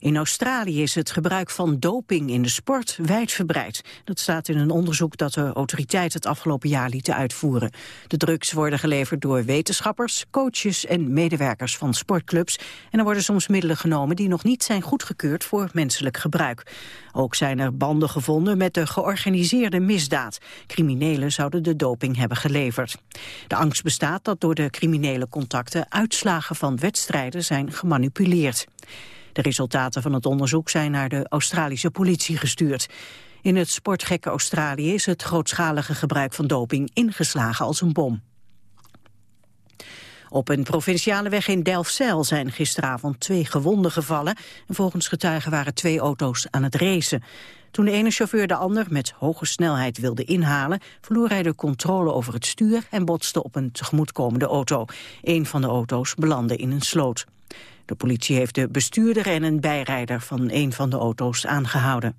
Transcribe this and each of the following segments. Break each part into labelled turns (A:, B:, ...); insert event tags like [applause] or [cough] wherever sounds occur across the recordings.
A: In Australië is het gebruik van doping in de sport wijdverbreid. Dat staat in een onderzoek dat de autoriteiten het afgelopen jaar lieten uitvoeren. De drugs worden geleverd door wetenschappers, coaches en medewerkers van sportclubs. En er worden soms middelen genomen die nog niet zijn goedgekeurd voor menselijk gebruik. Ook zijn er banden gevonden met de georganiseerde misdaad. Criminelen zouden de doping hebben geleverd. De angst bestaat dat door de criminele contacten uitslagen van wedstrijden zijn gemanipuleerd. De resultaten van het onderzoek zijn naar de Australische politie gestuurd. In het sportgekke Australië is het grootschalige gebruik van doping ingeslagen als een bom. Op een provinciale weg in Delfzijl zijn gisteravond twee gewonden gevallen. En volgens getuigen waren twee auto's aan het racen. Toen de ene chauffeur de ander met hoge snelheid wilde inhalen... verloor hij de controle over het stuur en botste op een tegemoetkomende auto. Een van de auto's belandde in een sloot. De politie heeft de bestuurder en een bijrijder van een van de auto's aangehouden.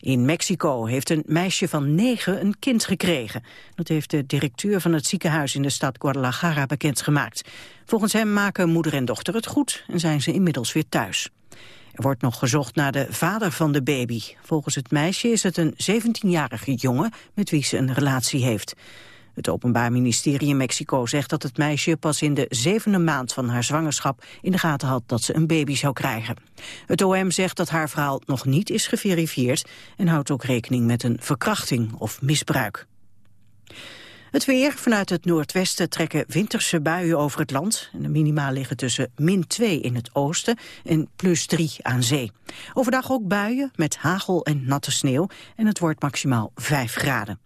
A: In Mexico heeft een meisje van negen een kind gekregen. Dat heeft de directeur van het ziekenhuis in de stad Guadalajara bekendgemaakt. Volgens hem maken moeder en dochter het goed en zijn ze inmiddels weer thuis. Er wordt nog gezocht naar de vader van de baby. Volgens het meisje is het een 17-jarige jongen met wie ze een relatie heeft. Het Openbaar Ministerie in Mexico zegt dat het meisje pas in de zevende maand van haar zwangerschap in de gaten had dat ze een baby zou krijgen. Het OM zegt dat haar verhaal nog niet is geverifieerd en houdt ook rekening met een verkrachting of misbruik. Het weer. Vanuit het noordwesten trekken winterse buien over het land. En de minima liggen tussen min 2 in het oosten en plus 3 aan zee. Overdag ook buien met hagel en natte sneeuw. En het wordt maximaal 5 graden.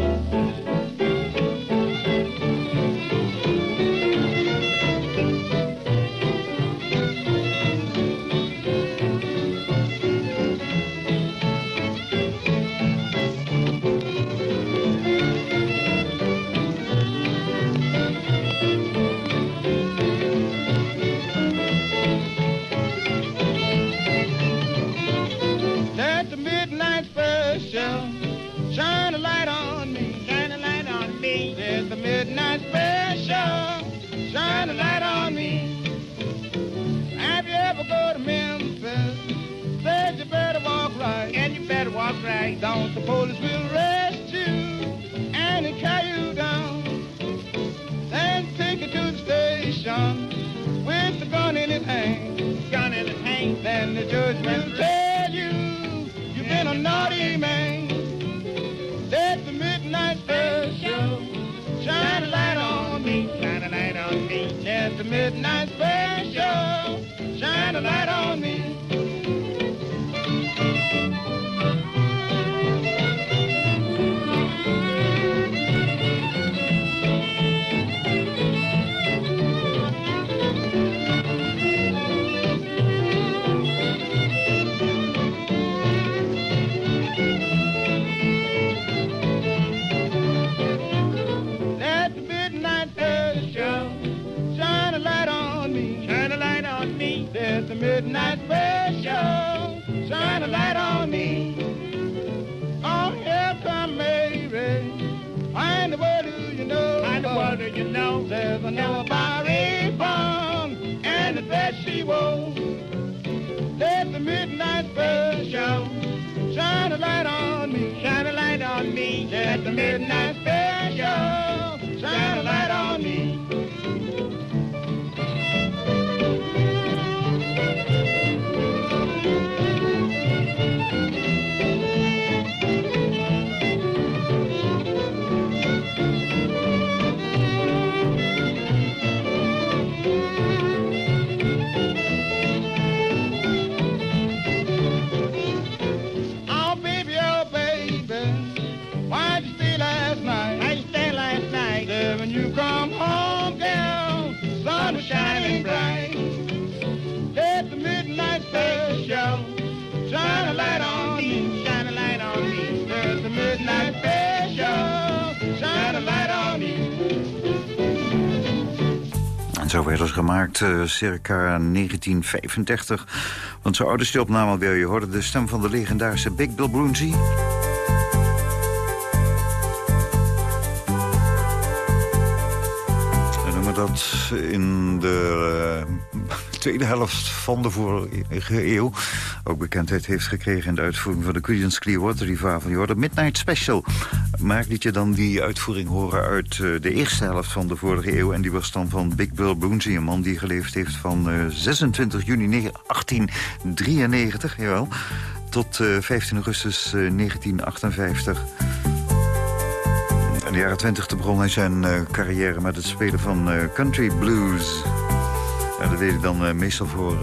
B: Police will arrest you and carry you down. Then take you to the station with the gun in his hand. Gun in his hand. Then the judge will tell you you've been a naughty man. Let the midnight special shine a light on me. Shine a light on me. Let the midnight special shine a light on me. Midnight special. Shine a light on me. Oh, here come Mary. Why in the world do you know? Why in the world do you know? There's a about reform and the dress she wore. Let the midnight special. Shine a light on me. Shine a light on me. Let the midnight special. Shine a light on me.
C: Zo werden ze gemaakt, uh, circa 1935. Want zo oud is die opname alweer. Je hoorde de stem van de legendarische Big Bill Brunsey. dat in de uh, tweede helft van de vorige eeuw... ook bekendheid heeft gekregen in de uitvoering van de Creedence Clearwater Revival. Je hoorde Midnight Special. Maar liet je dan die uitvoering horen uit uh, de eerste helft van de vorige eeuw... en die was dan van Big Bill Boonsey, een man die geleefd heeft van uh, 26 juni 1893... Jawel, tot 15 augustus 1958 in de jaren 20 begon hij zijn carrière met het spelen van country blues. Ja, dat deed hij dan uh, meestal voor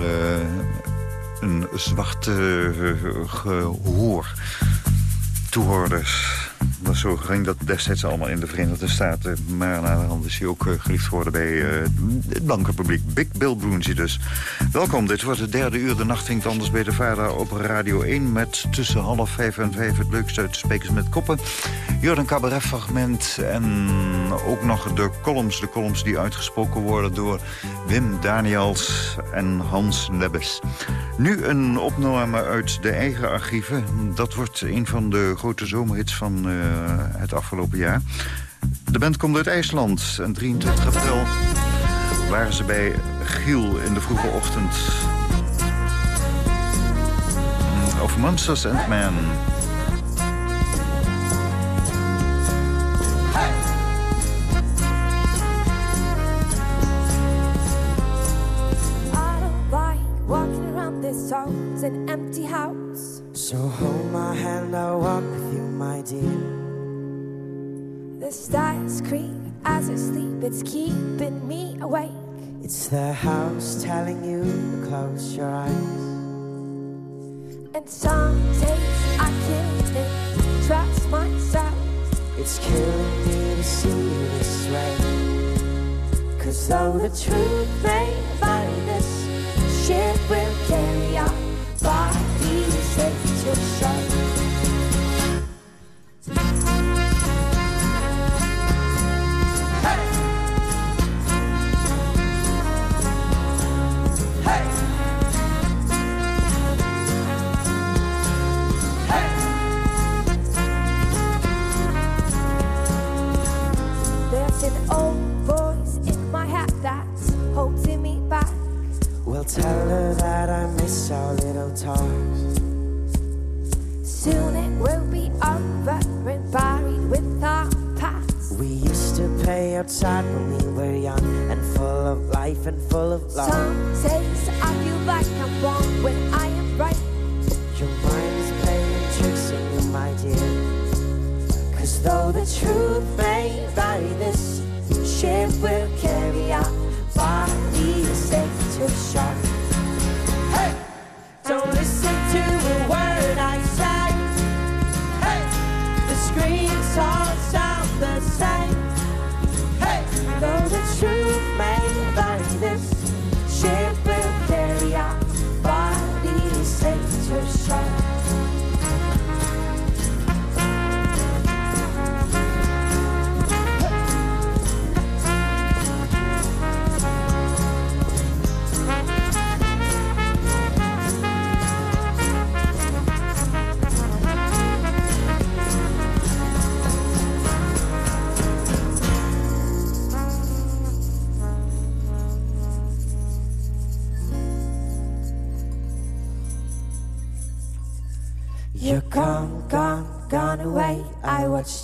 C: een zwart gehoor. Toehoorders was zo ging dat destijds allemaal in de Verenigde Staten. Maar na de hand is hij ook uh, geliefd geworden bij uh, het blanke publiek. Big Bill Brunsey dus. Welkom, dit wordt het derde uur. De nacht ging anders bij de vader op Radio 1... met tussen half vijf en vijf het leukste uit de Spekers met Koppen. Jorden cabaretfragment en ook nog de columns. De columns die uitgesproken worden door Wim Daniels en Hans Nebbes. Nu een opname uit de eigen archieven. Dat wordt een van de grote zomerhits van uh, het afgelopen jaar. De band komt uit IJsland. En 23 april waren ze bij Giel in de vroege ochtend. Of Monsters and Men.
D: house, an empty house. So hold my hand, I'll walk with you, my dear. The stars creak as I sleep, it's keeping me awake. It's the house telling you to close your eyes. And some days I can't trust myself. It's killing me to see you this way. Cause though the truth may vary, this ship will carry our bodies safe to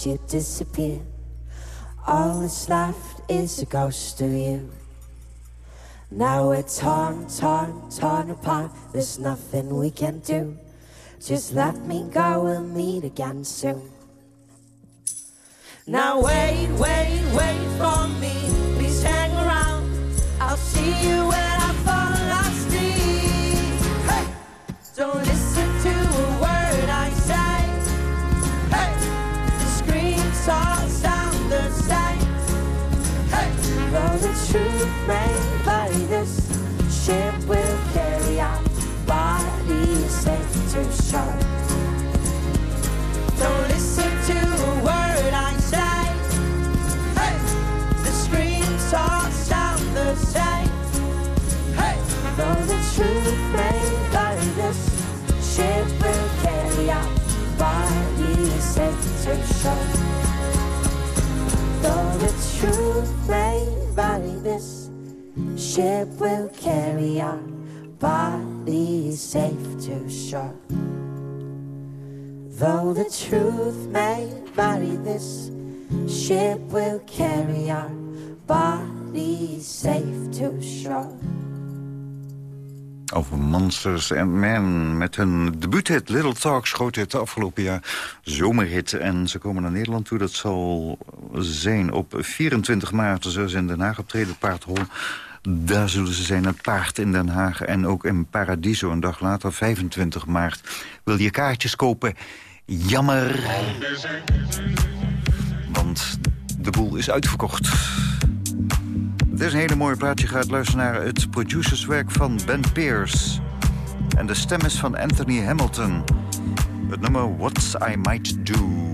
D: you disappear. All that's left is a ghost of you. Now we're torn, torn, torn apart. There's nothing we can do. Just let me go, we'll meet again soon. Now wait, wait, wait for me. Please hang around. I'll see you when this ship will carry our bodies shore. Don't listen to a word I say. Hey, the screams all sound the same.
E: Hey, though the truth may vary, this ship will carry our bodies shore. Though the truth this may vary, this ship will carry our bodies safe to shore.
C: Over Monsters and Men. Met hun debuuthit Little Talks schoot het afgelopen jaar zomerhit. En ze komen naar Nederland toe. Dat zal zijn op 24 maart. Ze in Den Haag optreden, Paardhol. Daar zullen ze zijn, het paard in Den Haag. En ook in Paradiso een dag later, 25 maart. Wil je kaartjes kopen? Jammer. Want de boel is uitverkocht. Dit is een hele mooie plaatje. Gaat luisteren naar het producerswerk van Ben Pierce. En de stem is van Anthony Hamilton. Het nummer What I Might Do.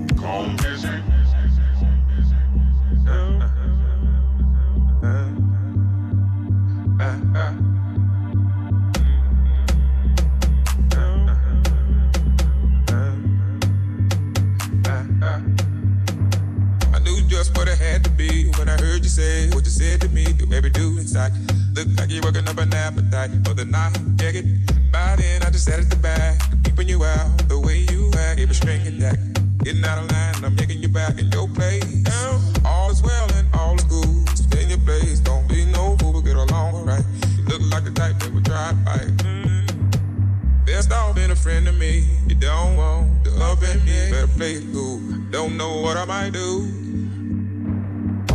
F: I'm making you back in your place. All is well and all is good. Stay in your place, don't Mm. Best off being a friend to me. You don't want to up and me. Better play it cool. Don't know what I might do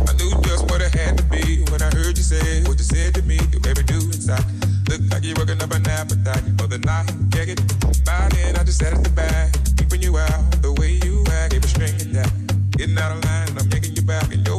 F: I knew just what it had to be when I heard you say what you said to me. You baby do inside. Look like you're working up an appetite for the night. Get it? By then I just sat at the back, keeping you out the way you act. Gave a string and that. Getting out of line, I'm making you back in your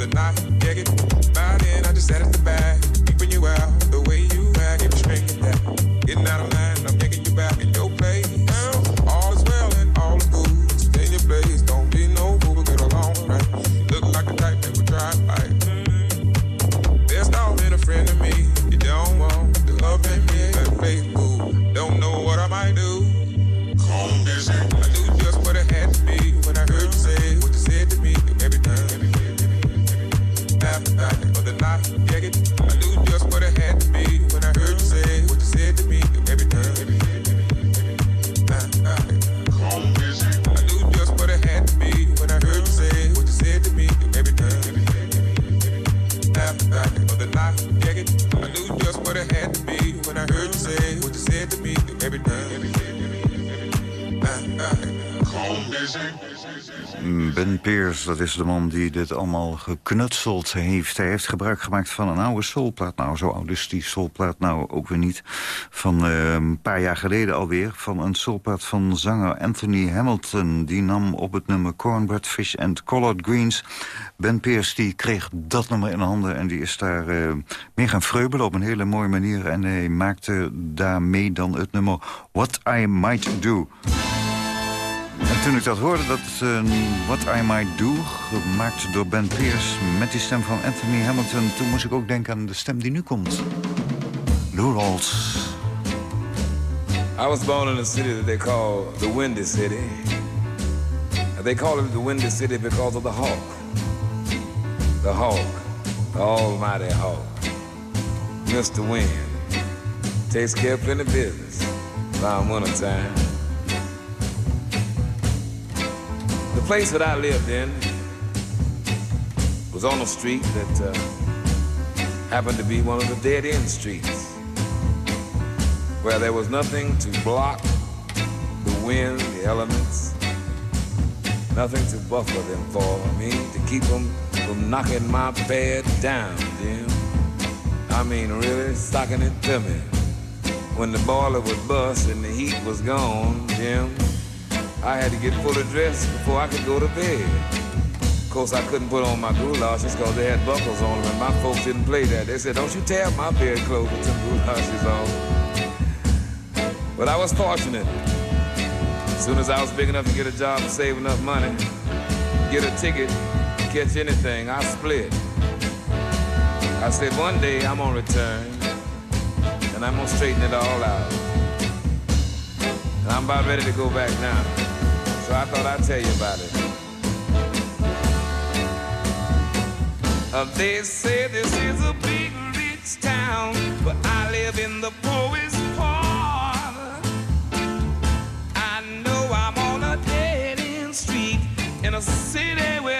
F: The night, get it. By then, I just had it
C: Peers, dat is de man die dit allemaal geknutseld heeft. Hij heeft gebruik gemaakt van een oude soulplaat. Nou, zo oud is die soulplaat nou ook weer niet. Van eh, een paar jaar geleden alweer. Van een soulplaat van zanger Anthony Hamilton. Die nam op het nummer Cornbread Fish and Collard Greens. Ben Peers die kreeg dat nummer in handen. En die is daar eh, mee gaan vreubelen op een hele mooie manier. En hij maakte daarmee dan het nummer What I Might Do. En toen ik dat hoorde, dat uh, What I Might Do, gemaakt door Ben Pierce... met die stem van Anthony Hamilton... toen moest ik ook denken aan de stem die nu komt. Lou Rawls.
G: I was born in a city that they call the Windy City. They call it the Windy City because of the hawk. The hawk, the almighty hawk. Mr. Wind takes care of plenty business around winter The place that I lived in was on a street that uh, happened to be one of the dead end streets where there was nothing to block the wind, the elements, nothing to buffer them for me, to keep them from knocking my bed down, Jim. I mean, really stocking it to me. When the boiler would bust and the heat was gone, Jim, I had to get fully dressed before I could go to bed. Of course, I couldn't put on my goulashes because they had buckles on them, and my folks didn't play that. They said, don't you tear my bed clothes with some goulashes on. But I was fortunate. As soon as I was big enough to get a job and save enough money, get a ticket, catch anything, I split. I said, one day I'm gonna return, and I'm gonna straighten it all out. And I'm about ready to go back now. So I thought I'd tell you about it. Uh, they say this is a big rich town, but I live in the poorest part. I know I'm on a city without a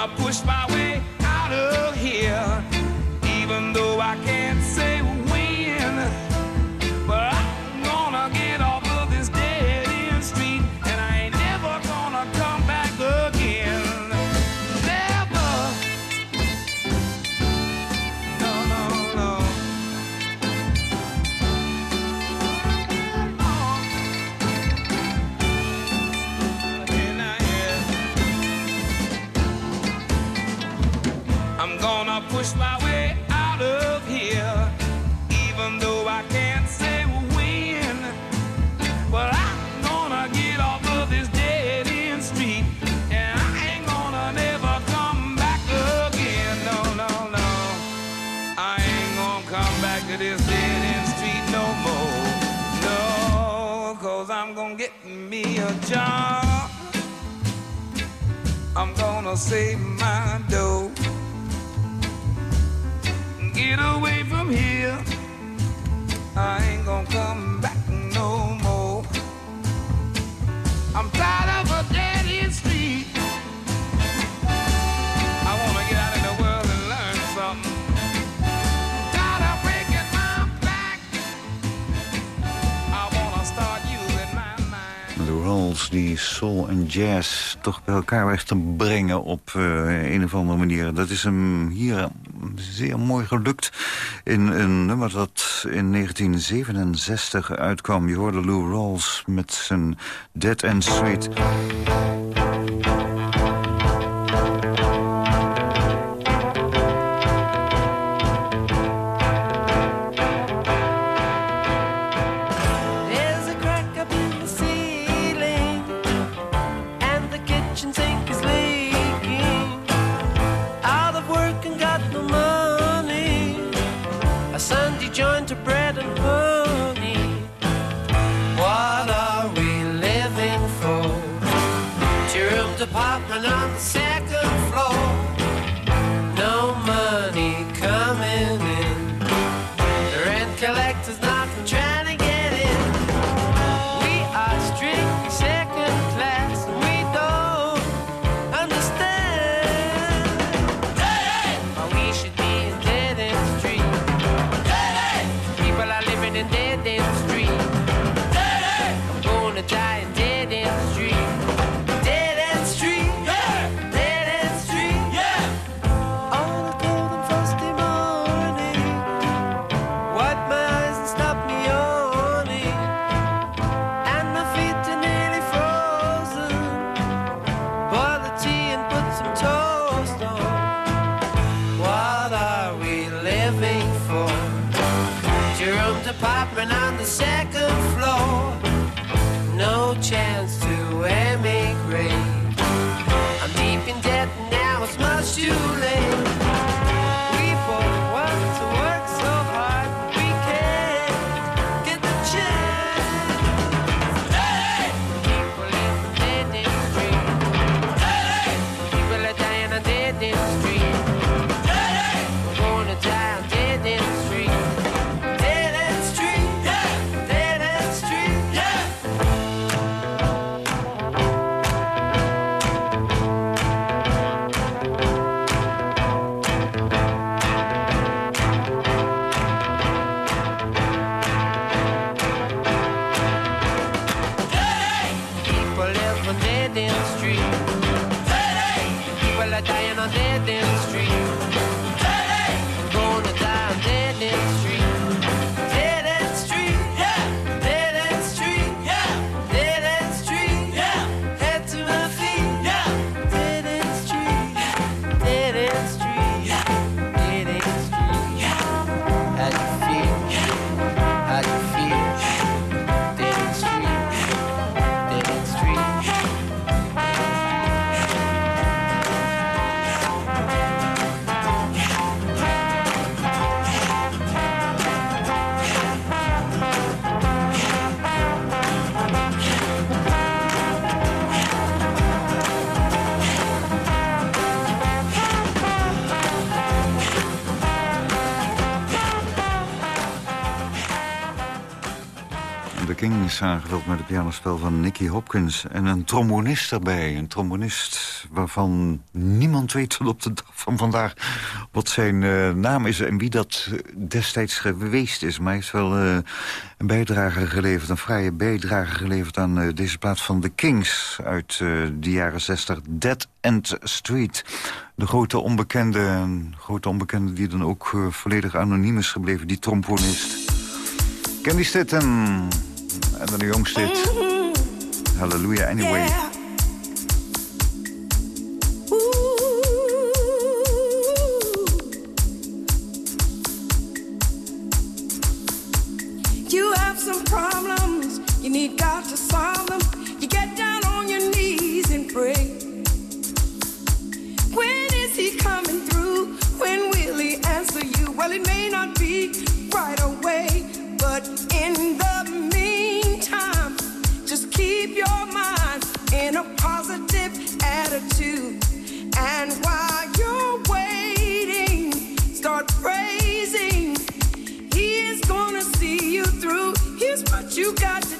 G: gonna push my way out of here, even though I can't job. I'm gonna save my dough get away from here. I ain't gonna come
H: die soul en jazz toch bij elkaar weg te brengen op eh, een of andere manier. Dat is hem hier zeer mooi gelukt in een nummer dat in 1967 uitkwam. Je hoorde Lou Rawls met zijn Dead End Street.
C: aangevuld met het pianospel van Nicky Hopkins. En een trombonist erbij. Een trombonist waarvan niemand weet tot op de dag van vandaag... wat zijn eh, naam is en wie dat eh, destijds geweest is. Maar hij is wel eh, een bijdrage geleverd, een vrije bijdrage geleverd... aan deze plaat van The Kings uit de jaren 60. Dead End Street. De grote onbekende, grote onbekende die dan ook volledig anoniem is gebleven. Die trombonist. Candy Stitten... En dan de jongste dit. Hallelujah Anyway.
E: You have some problems, you need God to solve them. And while you're waiting, start praising. He is gonna see you through. Here's what you got to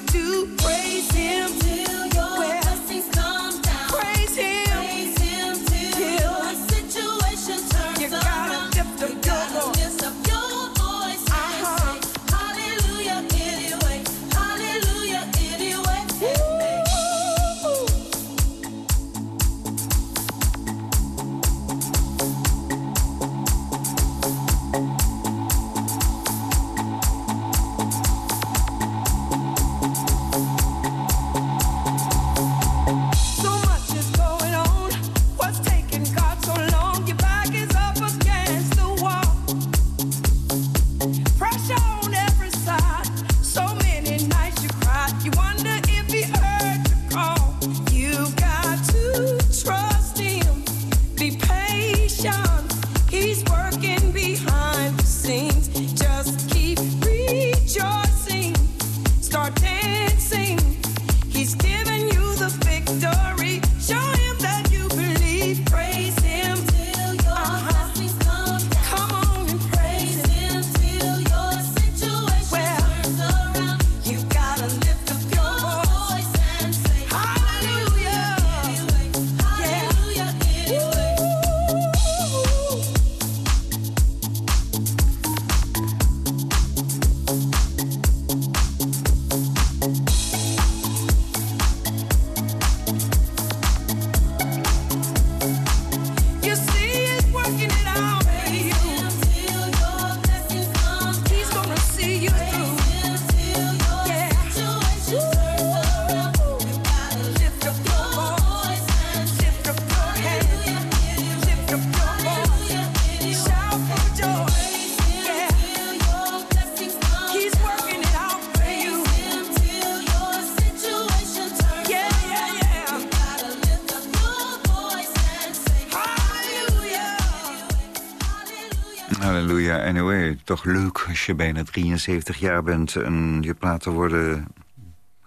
I: toch leuk als je bijna 73 jaar bent... en je platen worden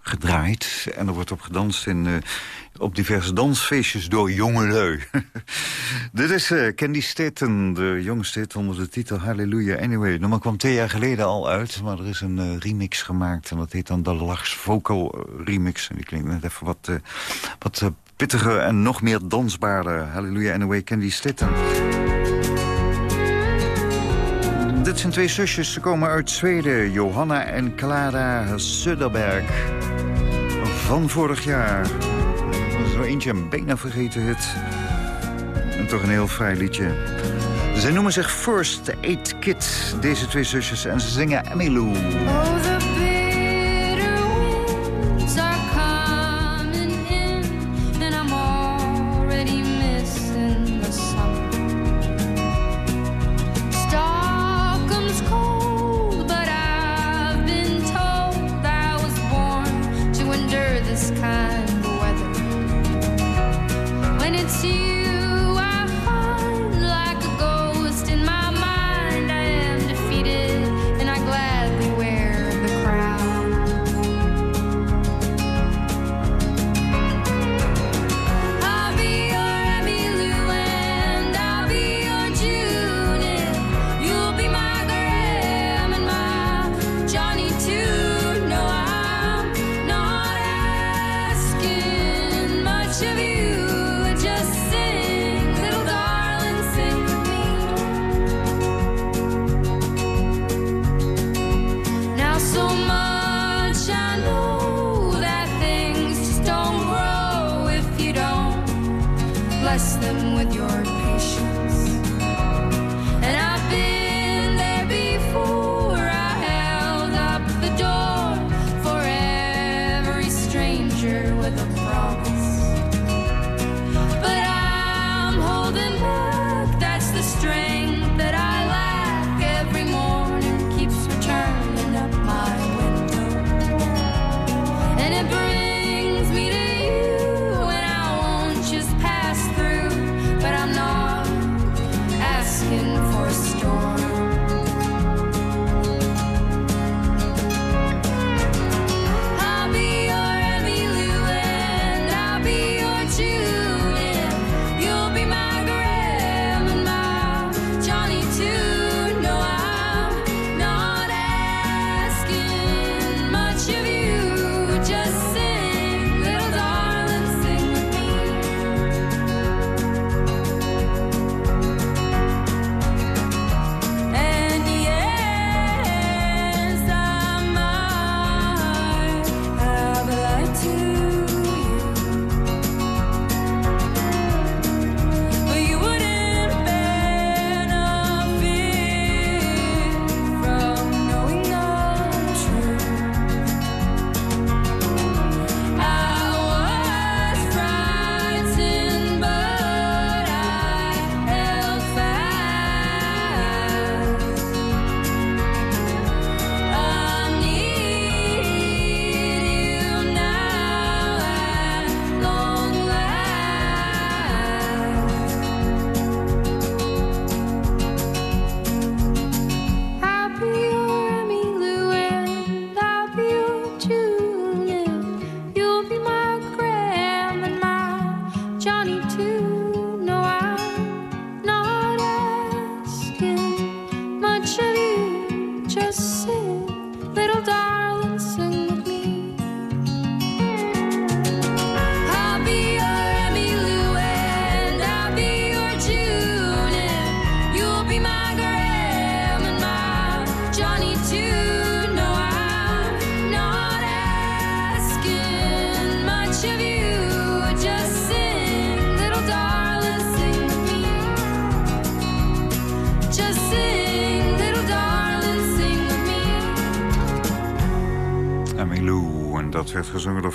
I: gedraaid. En er wordt op gedanst in, eh, op diverse dansfeestjes door jongelui. [laughs] Dit is eh, Candy Staten, de jongste hit onder de titel Hallelujah. Anyway, Normaal kwam twee jaar geleden al uit. Maar er is een eh, remix gemaakt en dat heet dan de Lachs Vocal Remix. En die klinkt net even wat, wat pittiger en nog meer dansbaarder. Hallelujah, Anyway, Candy Staten. Dit zijn twee zusjes, ze komen uit Zweden. Johanna en Clara Sudderberg Van vorig jaar. Zo eentje een bijna vergeten hit. En toch een heel vrij liedje. Ze noemen zich First Aid Kid, deze twee zusjes. En ze zingen Emmylou.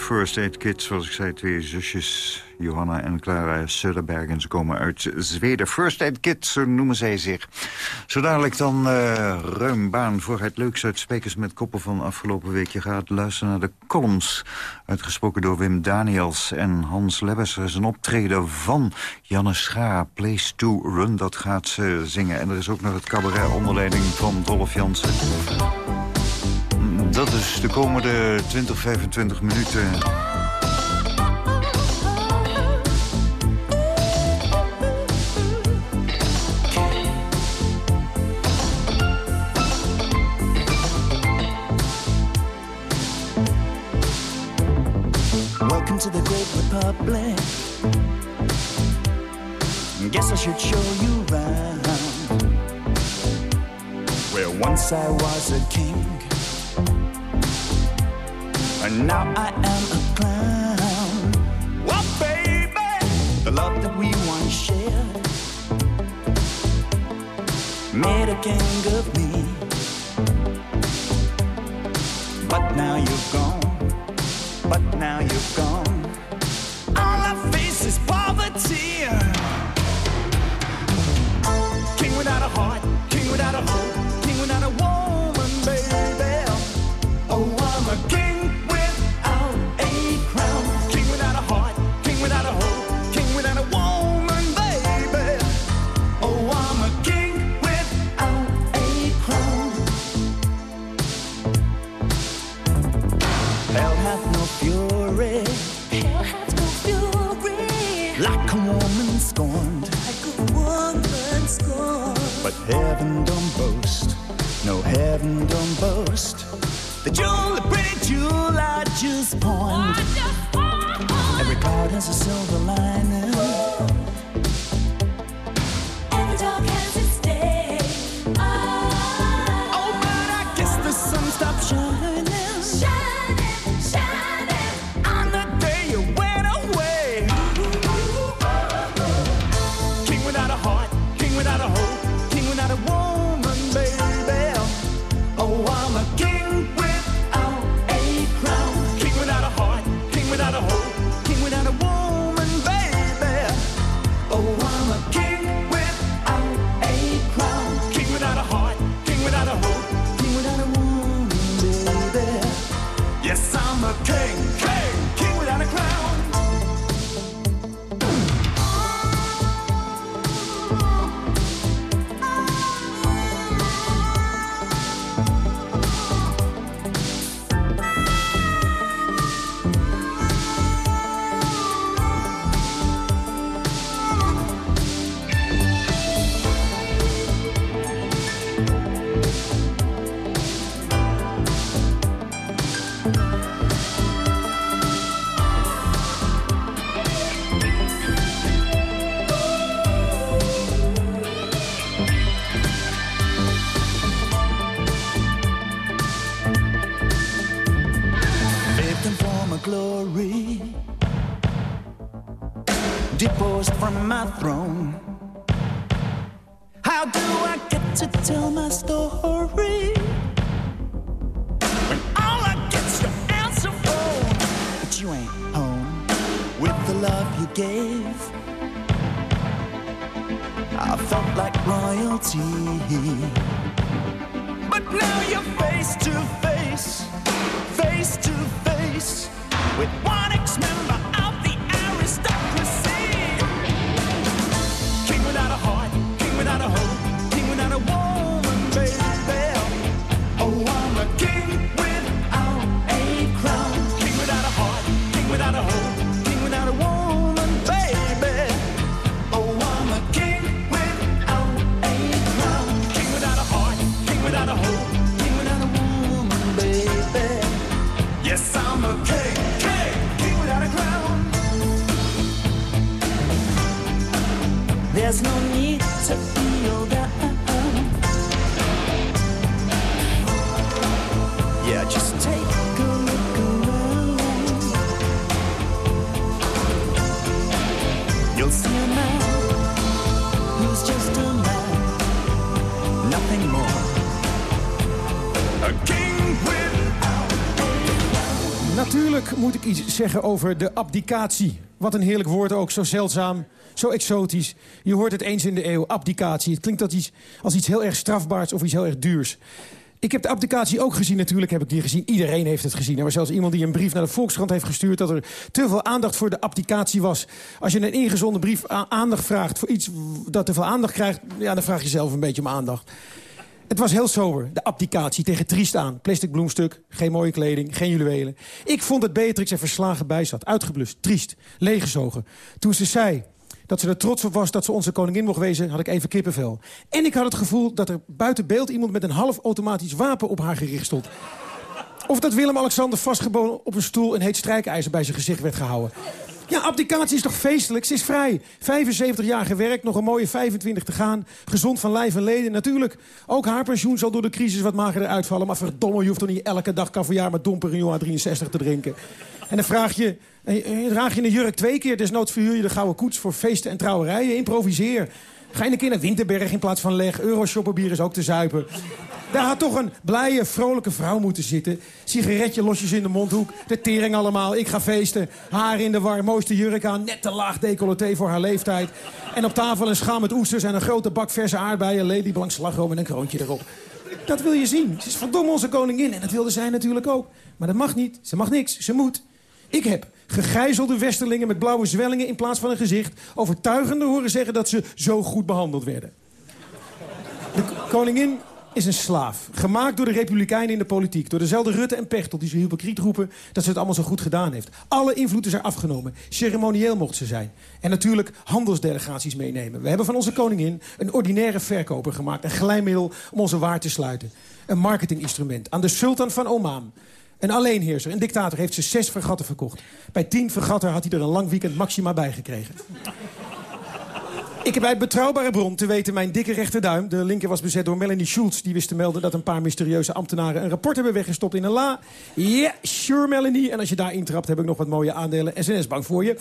I: First Aid Kids, zoals ik zei, twee zusjes,
C: Johanna en Clara Söderbergen. Ze komen uit Zweden. First Aid Kids, zo noemen zij zich. Zo dadelijk dan uh, ruim baan voor het leukste. uit met Koppen van afgelopen week. Je gaat luisteren naar de columns, uitgesproken door Wim Daniels en Hans Lebbers. Er is een optreden van Janne Schaar, Place to Run, dat gaat ze zingen. En er is ook nog het cabaret onder leiding van Dolph Jansen. Dat is de komende 20, 25 minuten.
J: Welcome to the Great Republic. Guess I should show you around. Where once I was a king, and now I am a clown. Well, baby, the love that we once shared made a king of me. But now you're gone, but now you're gone. All I face is poverty. King without a heart, king without a hope, heaven don't boast. No heaven don't boast. The jewel, the pretty jewel I just pawned. Every cloud has a silver lining. My throne. How do I get to tell my story? When all I get's your answer phone, but you ain't home with the love you gave. I felt like royalty. But now you're face to face, face to face with one ex-member of
K: Moet ik iets zeggen over de abdicatie. Wat een heerlijk woord ook, zo zeldzaam, zo exotisch. Je hoort het eens in de eeuw, abdicatie. Het klinkt als iets, als iets heel erg strafbaars of iets heel erg duurs. Ik heb de abdicatie ook gezien, natuurlijk heb ik die gezien. Iedereen heeft het gezien. Er zelfs iemand die een brief naar de Volkskrant heeft gestuurd... dat er te veel aandacht voor de abdicatie was. Als je een ingezonden brief aandacht vraagt voor iets dat te veel aandacht krijgt... Ja, dan vraag je zelf een beetje om aandacht. Het was heel sober, de abdicatie, tegen triest aan. Plastic bloemstuk, geen mooie kleding, geen juwelen. Ik vond dat Beatrix er verslagen bij zat. Uitgeblust, triest, leeggezogen. Toen ze zei dat ze er trots op was dat ze onze koningin mocht wezen... had ik even kippenvel. En ik had het gevoel dat er buiten beeld iemand... met een half automatisch wapen op haar gericht stond. Of dat Willem-Alexander vastgebonden op een stoel... een heet strijkijzer bij zijn gezicht werd gehouden. Ja, abdicatie is toch feestelijk? Ze is vrij. 75 jaar gewerkt, nog een mooie 25 te gaan. Gezond van lijf en leden, natuurlijk. Ook haar pensioen zal door de crisis wat magerder uitvallen. Maar verdomme, je hoeft toch niet elke dag caviar met domper 63 te drinken. En dan vraag je, eh, eh, draag je een jurk twee keer... desnoods verhuur je de gouden koets voor feesten en trouwerijen. Improviseer. Ga je een keer naar Winterberg in plaats van leg. Euroshopperbier is ook te zuipen. Daar had toch een blije, vrolijke vrouw moeten zitten. Sigaretje losjes in de mondhoek. De tering allemaal. Ik ga feesten. Haar in de war. Mooiste jurk aan. Net te laag decolleté voor haar leeftijd. En op tafel een schaal met oesters en een grote bak verse aardbeien. Lelieblank slagroom en een kroontje erop. Dat wil je zien. Ze is verdomme onze koningin. En dat wilde zij natuurlijk ook. Maar dat mag niet. Ze mag niks. Ze moet. Ik heb gegijzelde westerlingen met blauwe zwellingen in plaats van een gezicht... overtuigender horen zeggen dat ze zo goed behandeld werden. De koningin is een slaaf. Gemaakt door de republikeinen in de politiek. Door dezelfde Rutte en Pechtel die zo hypocriet roepen... dat ze het allemaal zo goed gedaan heeft. Alle invloed is er afgenomen. Ceremonieel mocht ze zijn. En natuurlijk handelsdelegaties meenemen. We hebben van onze koningin een ordinaire verkoper gemaakt. Een glijmiddel om onze waar te sluiten. Een marketinginstrument. Aan de sultan van Oman. Een alleenheerser, een dictator, heeft ze zes vergatten verkocht. Bij tien vergatten had hij er een lang weekend maxima bij gekregen. Ik heb bij betrouwbare bron te weten mijn dikke rechterduim. De linker was bezet door Melanie Schultz. Die wist te melden dat een paar mysterieuze ambtenaren... een rapport hebben weggestopt in een la. Yeah, sure Melanie. En als je daar intrapt heb ik nog wat mooie aandelen. SNS-bank voor je.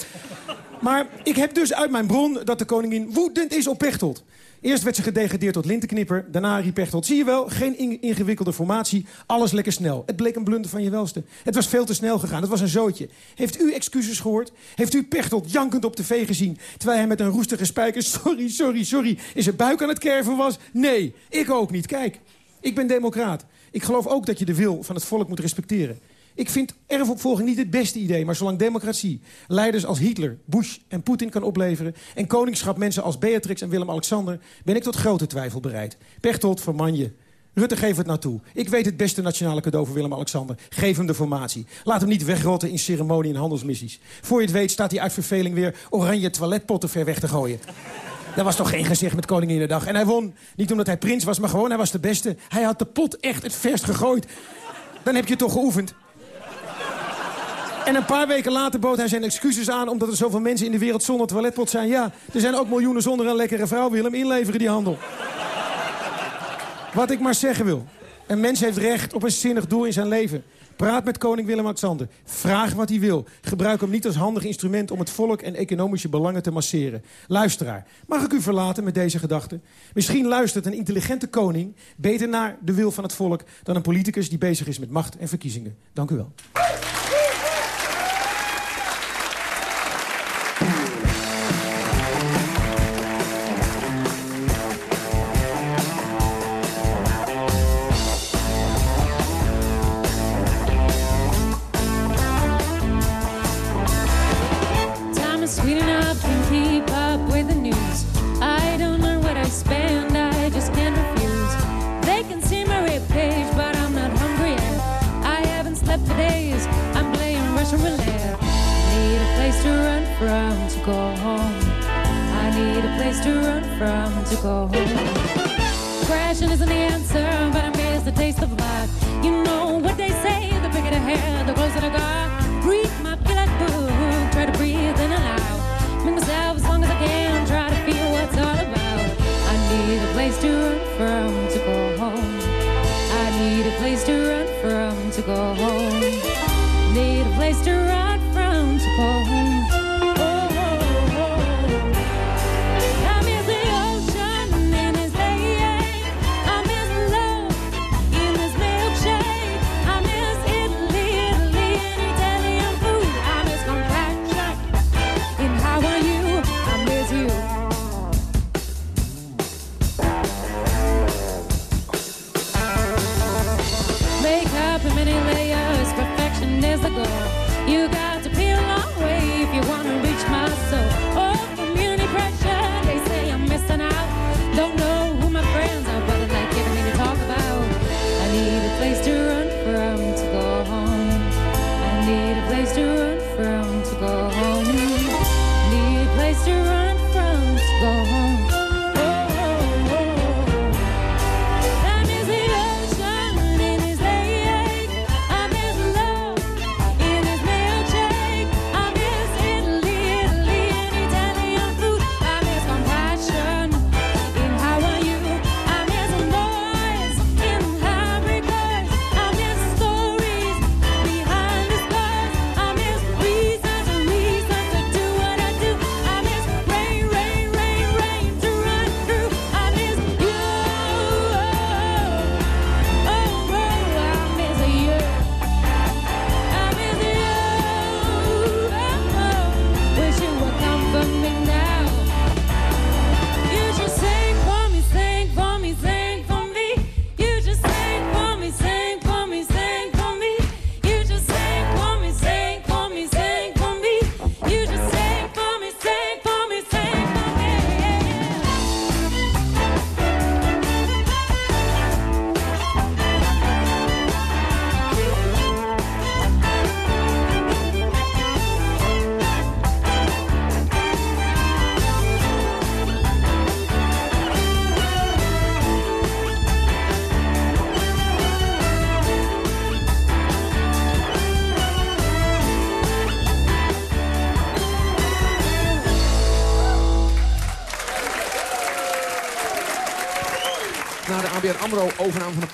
K: Maar ik heb dus uit mijn bron dat de koningin woedend is op Pechtold. Eerst werd ze gedegradeerd tot lintenknipper. Daarna riep Pechtold, zie je wel, geen in- ingewikkelde formatie. Alles lekker snel. Het bleek een blunder van je welste. Het was veel te snel gegaan. Het was een zootje. Heeft u excuses gehoord? Heeft u Pechtold jankend op tv gezien... terwijl hij met een roestige spijker... [laughs] sorry, sorry, sorry, in zijn buik aan het kerven was? Nee, ik ook niet. Kijk, ik ben democraat. Ik geloof ook dat je de wil van het volk moet respecteren. Ik vind erfopvolging niet het beste idee, maar zolang democratie leiders als Hitler, Bush en Poetin kan opleveren... en koningschap mensen als Beatrix en Willem-Alexander... ben ik tot grote twijfel bereid. Pechtold, verman je. Rutte, geef het naartoe. Ik weet het beste nationale cadeau voor Willem-Alexander. Geef hem de formatie. Laat hem niet wegrotten in ceremonie- en handelsmissies. Voor je het weet staat hij uit verveling weer oranje toiletpotten ver weg te gooien. Dat was toch geen gezicht met Koninginnedag. En hij won. Niet omdat hij prins was, maar gewoon hij was de beste. Hij had de pot echt het verst gegooid. Dan heb je toch geoefend. En een paar weken later bood hij zijn excuses aan... omdat er zoveel mensen in de wereld zonder toiletpot zijn. Ja, er zijn ook miljoenen zonder een lekkere vrouw. Willem, inleveren die handel. Wat ik maar zeggen wil. Een mens heeft recht op een zinnig doel in zijn leven. Praat met koning Willem-Alexander. Vraag wat hij wil. Gebruik hem niet als handig instrument om het volk en economische belangen te masseren. Luisteraar, mag ik u verlaten met deze gedachte? Misschien luistert een intelligente koning beter naar de wil van het volk... dan een politicus die bezig is met macht en verkiezingen. Dank u wel.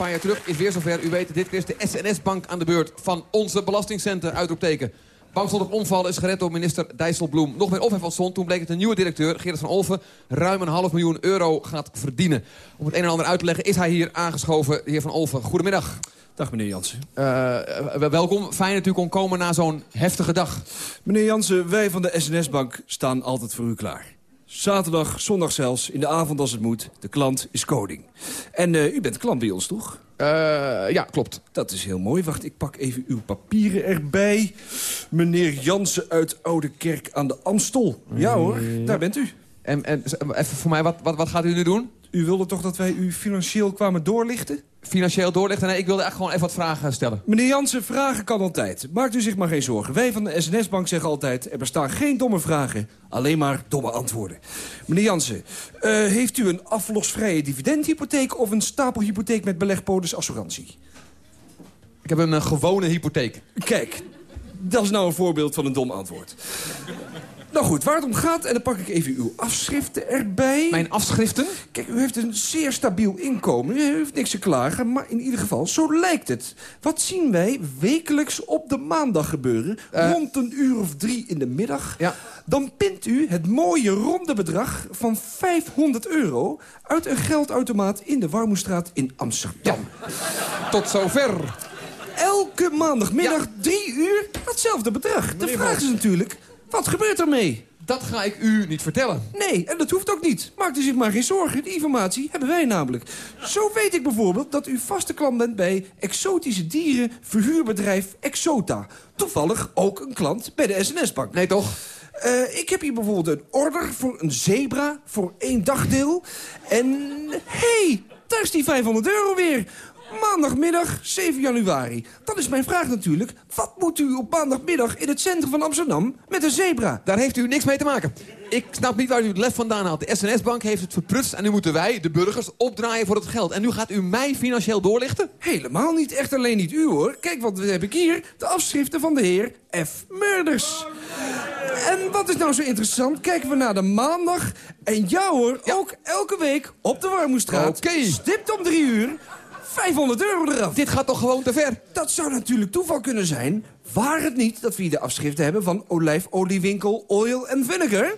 L: Paar jaar terug is weer zover. U weet, dit keer is de SNS-bank aan de beurt van onze belastingcenten. Uitroepteken. Bank stond op omvallen, is gered door minister Dijsselbloem. Nog meer ophef ontstond, toen bleek het een nieuwe directeur, Gerrit van Olven... ruim een half miljoen euro gaat verdienen. Om het een en ander uit te leggen is hij hier aangeschoven. De heer van Olven, goedemiddag.
M: Dag meneer Jansen.
L: Eh, eh, welkom. Fijn dat u kon komen na zo'n heftige dag.
M: Meneer Jansen, wij van de SNS-bank staan altijd voor u klaar. Zaterdag, zondag zelfs, in de avond als het moet. De klant is koning. En eh, u bent klant bij ons, toch?
L: Eh, ja, klopt.
M: Dat is heel mooi. Wacht, ik pak even uw papieren erbij. Meneer Jansen uit Oude Kerk aan de Amstel. Ja hoor, daar bent u.
L: En, en even voor mij, wat, wat, wat gaat u nu doen?
M: U wilde toch dat wij u financieel kwamen doorlichten?
L: Financieel doorlichten? Nee, ik wilde echt gewoon even wat vragen stellen.
M: Meneer Jansen, vragen kan altijd. Maakt u zich maar geen zorgen. Wij van de SNS-bank zeggen altijd... er bestaan geen domme vragen, alleen maar domme antwoorden. Meneer Jansen, eh, heeft u een aflosvrije dividendhypotheek... of een stapelhypotheek met belegpolis assurantie?
L: Ik heb een eh, gewone hypotheek.
M: Kijk, dat is nou een voorbeeld van een dom antwoord. Nou goed, waar het om gaat, en dan pak ik even uw afschriften erbij.
L: Mijn afschriften?
M: Kijk, u heeft een zeer stabiel inkomen. U heeft niks te klagen, maar in ieder geval, zo lijkt het. Wat zien wij wekelijks op de maandag gebeuren? Rond een uur of drie in de middag.
L: Ja.
M: Dan pint u het mooie ronde bedrag van 500 euro... uit een geldautomaat in de Warmoestraat in Amsterdam.
L: Tot zover.
M: Elke maandagmiddag, drie uur, hetzelfde bedrag. De vraag is natuurlijk, wat gebeurt ermee?
L: Dat ga ik u niet vertellen.
M: Nee, en dat hoeft ook niet. Maakt u zich maar geen zorgen. Die informatie hebben wij namelijk. Zo weet ik bijvoorbeeld dat u vaste klant bent bij exotische dieren verhuurbedrijf Exota. Toevallig ook een klant bij de SNS-bank.
L: Nee, toch?
M: Eh, ik heb hier bijvoorbeeld een order voor een zebra voor één dagdeel. En hé, hey, daar is die 500 euro weer. Maandagmiddag 7 januari. Dan is mijn vraag natuurlijk... wat moet u op maandagmiddag in het centrum van Amsterdam met een zebra?
L: Daar heeft u niks mee te maken. Ik snap niet waar u het lef vandaan haalt. De SNS-bank heeft het verprutst en nu moeten wij, de burgers, opdraaien voor het geld. En nu gaat u mij financieel doorlichten?
M: Helemaal niet. Echt alleen niet u, hoor. Kijk, wat heb ik hier? De afschriften van de heer F. Murders. En wat is nou zo interessant? Kijken we naar de maandag. En ja hoor, ook elke week op de Warmoestraat.
L: Oké.
M: Stipt om drie uur. 500 euro eraf.
L: Dit gaat toch gewoon te ver?
M: Dat zou natuurlijk toeval kunnen zijn. Waar het niet dat we hier de afschriften hebben van olijfoliewinkel Oil and Vinegar.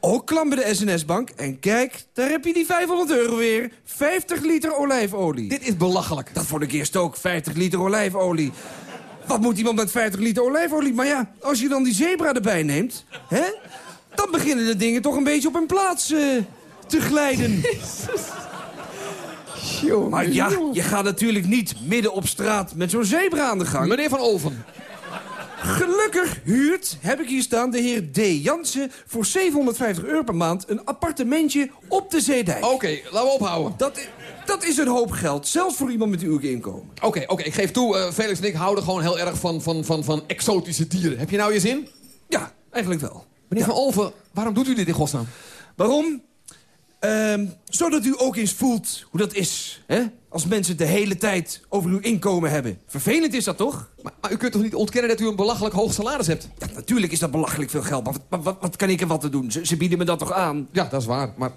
M: Ook klant bij de SNS-bank. En kijk, daar heb je die 500 euro weer. 50 liter olijfolie.
L: Dit is belachelijk.
M: Dat vond ik eerst ook, 50 liter olijfolie. Wat moet iemand met 50 liter olijfolie? Maar ja, als je dan die zebra erbij neemt... Hè, dan beginnen de dingen toch een beetje op hun plaats eh, te glijden. [laughs] Maar ja, je gaat natuurlijk niet midden op straat met zo'n zebra aan de gang.
L: Meneer Van Olven.
M: Gelukkig huurt, heb ik hier staan, de heer D. Jansen... voor 750 euro per maand een appartementje op de Zeedijk.
L: Oké, laten we ophouden.
M: Dat, dat is een hoop geld, zelfs voor iemand met uw inkomen.
L: Oké, oké, ik geef toe, eh, Felix en ik houden gewoon heel erg van, van, van, van exotische dieren. Heb je nou je zin?
M: Ja, eigenlijk wel.
L: Meneer Van Olven, waarom doet u dit in godsnaam?
M: Waarom? Ehm, zodat u ook eens voelt hoe dat is. Hè? Als mensen de hele tijd over uw inkomen hebben. Vervelend is dat toch?
L: Maar, maar u kunt toch niet ontkennen dat u een belachelijk hoog salaris hebt?
M: Ja, natuurlijk is dat belachelijk veel geld. Maar wat, wat, wat, wat kan ik er wat te doen? Ze, ze bieden me dat toch aan?
L: Ja, dat is waar, maar...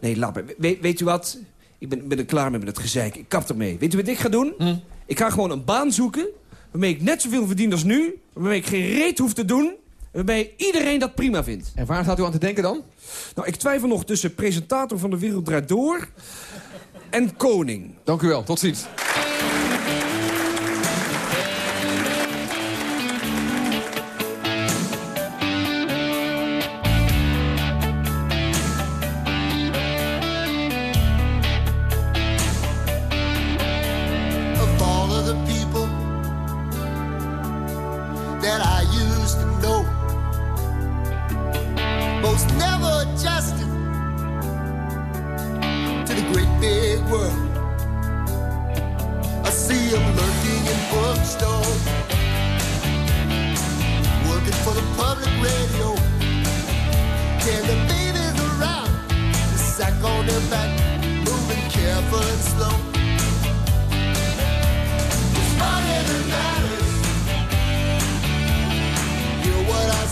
M: Nee, we- weet u wat? Ik ben, ben er klaar mee met het gezeik. Ik kap ermee. Weet u wat ik ga doen?
L: Hm?
M: Ik ga gewoon een baan zoeken... waarmee ik net zoveel verdien als nu... waarmee ik geen reet hoef te doen... waarbij iedereen dat prima vindt.
L: En waar gaat u aan te denken dan?
M: Nou, ik twijfel nog tussen presentator van De Wereld Draait Door... en koning.
L: Dank u wel, tot ziens.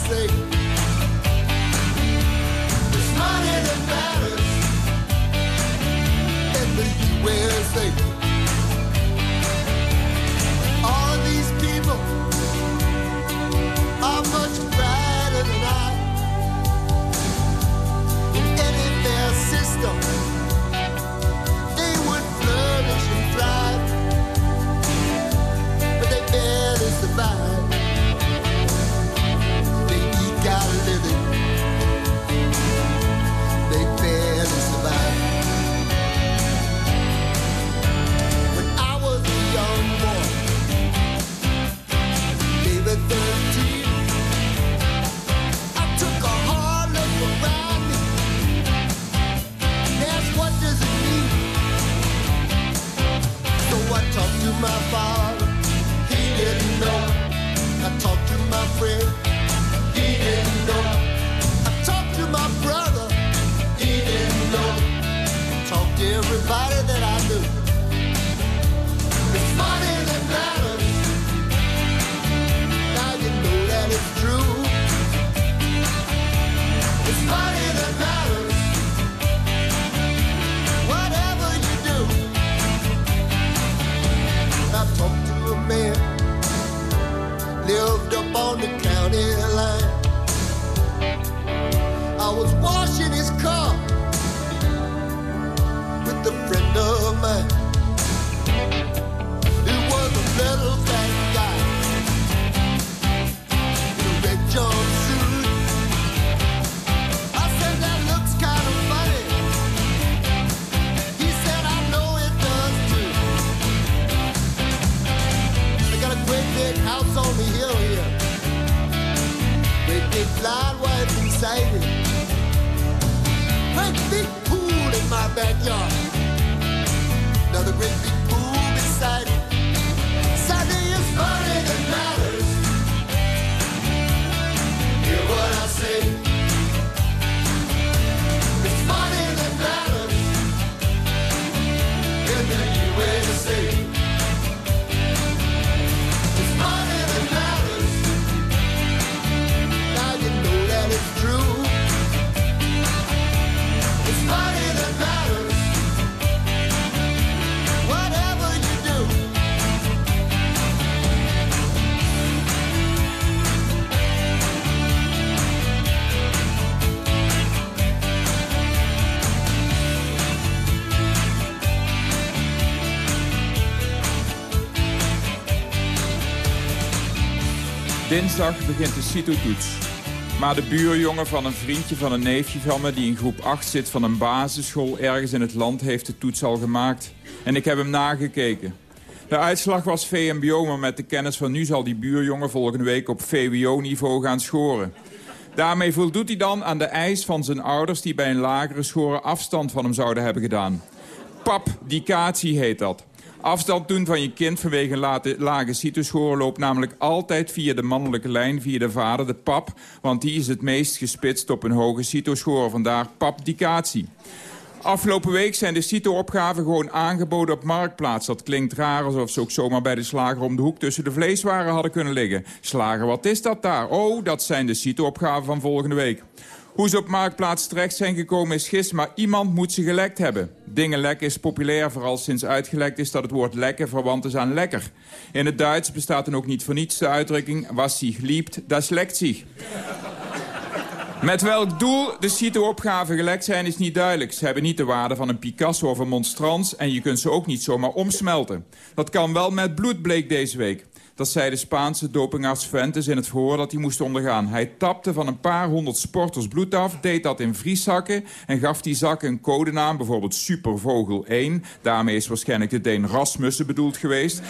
N: Say. It's money that matters. In the USA. All of these people are much brighter than I. In any fair system, my father he didn't know. I talked to my friend,
O: Begint de CITO-toets. Maar de buurjongen van een vriendje van een neefje van me... die in groep 8 zit van een basisschool ergens in het land... heeft de toets al gemaakt. En ik heb hem nagekeken. De uitslag was VMBO, maar met de kennis van nu zal die buurjongen volgende week op VWO-niveau gaan schoren. Daarmee voldoet hij dan aan de eis van zijn ouders... die bij een lagere schoren afstand van hem zouden hebben gedaan. Papdicatie heet dat. Afstand doen van je kind vanwege een lage cytoscore loopt namelijk altijd via de mannelijke lijn, via de vader, de pap. Want die is het meest gespitst op een hoge cytoscore. Vandaar papdicatie. Afgelopen week zijn de CITO-opgaven gewoon aangeboden op Marktplaats. Dat klinkt raar, alsof ze ook zomaar bij de slager om de hoek tussen de vleeswaren hadden kunnen liggen. Slager, wat is dat daar? Oh, dat zijn de CITO-opgaven van volgende week. Hoe ze op Marktplaats terecht zijn gekomen is gist, maar iemand moet ze gelekt hebben. Dingen lekken is populair, vooral sinds uitgelekt is dat het woord lekker verwant is aan lekker. In het Duits bestaat dan ook niet voor niets de uitdrukking... was zich liebt, das lekt zich. Met welk doel de CITO-opgaven gelekt zijn is niet duidelijk. Ze hebben niet de waarde van een Picasso of een Monstrans... en je kunt ze ook niet zomaar omsmelten. Dat kan wel met bloed, bleek deze week. Dat zei de Spaanse dopingarts Fuentes in het verhoor dat hij moest ondergaan. Hij tapte van een paar honderd sporters bloed af, deed dat in vrieszakken... en gaf die zakken een codenaam, bijvoorbeeld Supervogel 1. Daarmee is waarschijnlijk de Deen Rasmussen bedoeld geweest.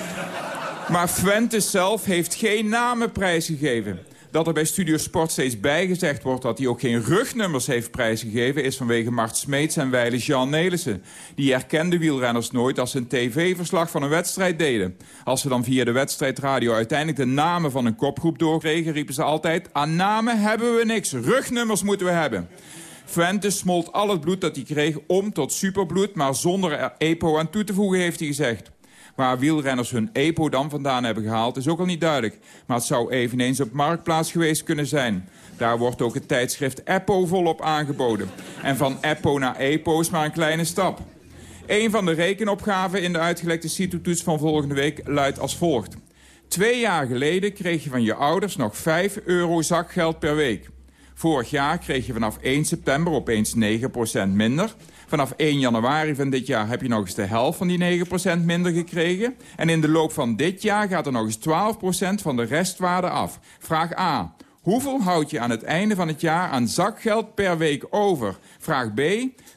O: Maar Fuentes zelf heeft geen namen prijsgegeven. Dat er bij Studio Sport steeds bijgezegd wordt dat hij ook geen rugnummers heeft prijsgegeven... is vanwege Mart Smeets en Weile Jean Nelissen. Die herkenden wielrenners nooit als ze een tv-verslag van een wedstrijd deden. Als ze dan via de wedstrijdradio uiteindelijk de namen van een kopgroep doorkregen... riepen ze altijd, aan namen hebben we niks, rugnummers moeten we hebben. Fuentes smolt al het bloed dat hij kreeg om tot superbloed... maar zonder er EPO aan toe te voegen, heeft hij gezegd. Waar wielrenners hun EPO dan vandaan hebben gehaald is ook al niet duidelijk. Maar het zou eveneens op Marktplaats geweest kunnen zijn. Daar wordt ook het tijdschrift EPO volop aangeboden. En van EPO naar EPO is maar een kleine stap. Een van de rekenopgaven in de uitgelekte CITO-toets van volgende week luidt als volgt. Twee jaar geleden kreeg je van je ouders nog 5 euro zakgeld per week. Vorig jaar kreeg je vanaf 1 september opeens 9% minder. Vanaf 1 januari van dit jaar heb je nog eens de helft van die 9% minder gekregen. En in de loop van dit jaar gaat er nog eens 12% van de restwaarde af. Vraag A. Hoeveel houd je aan het einde van het jaar aan zakgeld per week over? Vraag B.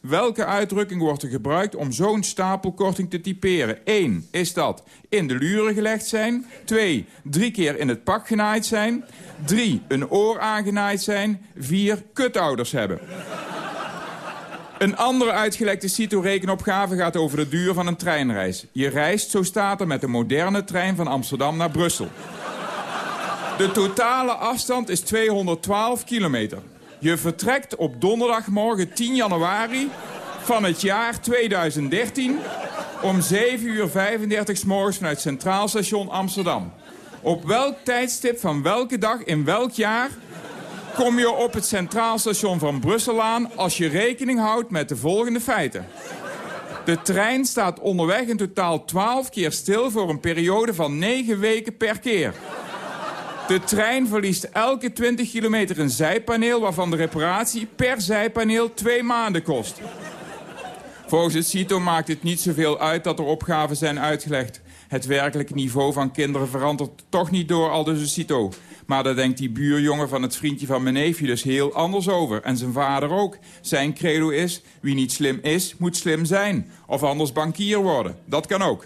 O: Welke uitdrukking wordt er gebruikt om zo'n stapelkorting te typeren? 1. Is dat in de luren gelegd zijn? 2. Drie keer in het pak genaaid zijn? 3. Een oor aangenaaid zijn? 4. Kutouders hebben. Een andere uitgelekte CITO-rekenopgave gaat over de duur van een treinreis. Je reist, zo staat er, met een moderne trein van Amsterdam naar Brussel. De totale afstand is 212 kilometer. Je vertrekt op donderdagmorgen 10 januari van het jaar 2013... om 7 uur 35 s morgens vanuit Centraal Station Amsterdam. Op welk tijdstip van welke dag in welk jaar kom je op het Centraal Station van Brussel aan... als je rekening houdt met de volgende feiten. De trein staat onderweg in totaal 12 keer stil voor een periode van 9 weken per keer. De trein verliest elke 20 kilometer een zijpaneel... waarvan de reparatie per zijpaneel twee maanden kost. Volgens het CITO maakt het niet zoveel uit dat er opgaven zijn uitgelegd. Het werkelijke niveau van kinderen verandert toch niet door, al dus het CITO. Maar daar denkt die buurjongen van het vriendje van mijn neefje dus heel anders over. En zijn vader ook. Zijn credo is, wie niet slim is, moet slim zijn. Of anders bankier worden. Dat kan ook.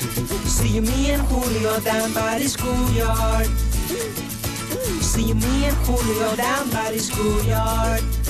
D: See me and Julio down by the schoolyard. See me and Julio down by the schoolyard.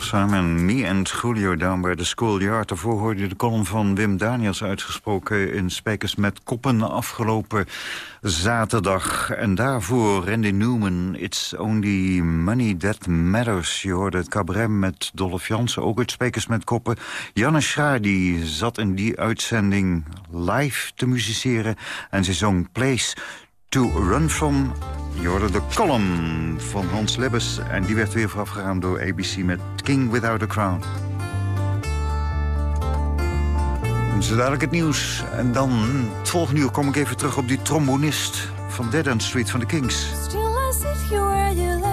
C: Paul Simon, Me and Julio Down by the Schoolyard. Daarvoor hoorde je de column van Wim Daniels uitgesproken... in Spijkers met Koppen afgelopen zaterdag. En daarvoor Randy Newman, It's Only Money That Matters. Je hoorde het cabaret met Dolph Jansen, ook het Spijkers met Koppen. Janne Schaar die zat in die uitzending live te musiceren... en ze zong Place to Run From. Je hoorde de column van Hans Lebbes... en die werd weer voorafgegaan door ABC met King Without a Crown. Zo dadelijk het nieuws. En dan, het volgende uur, kom ik even terug op die trombonist... van Dead End Street van de Kings.
I: Still you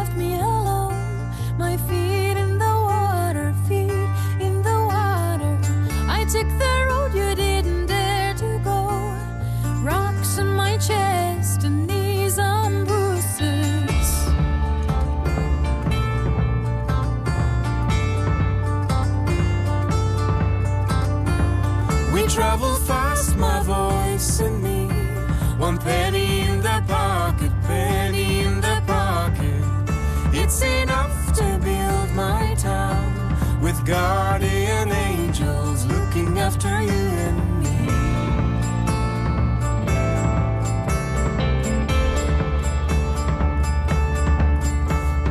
P: guardian angels looking after you and me.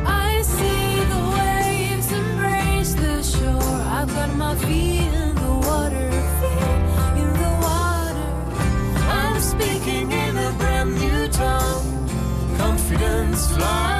I: I see the waves embrace the shore. I've got my feet in the water, feet in the water.
P: I'm speaking in a brand new tongue. Confidence flying.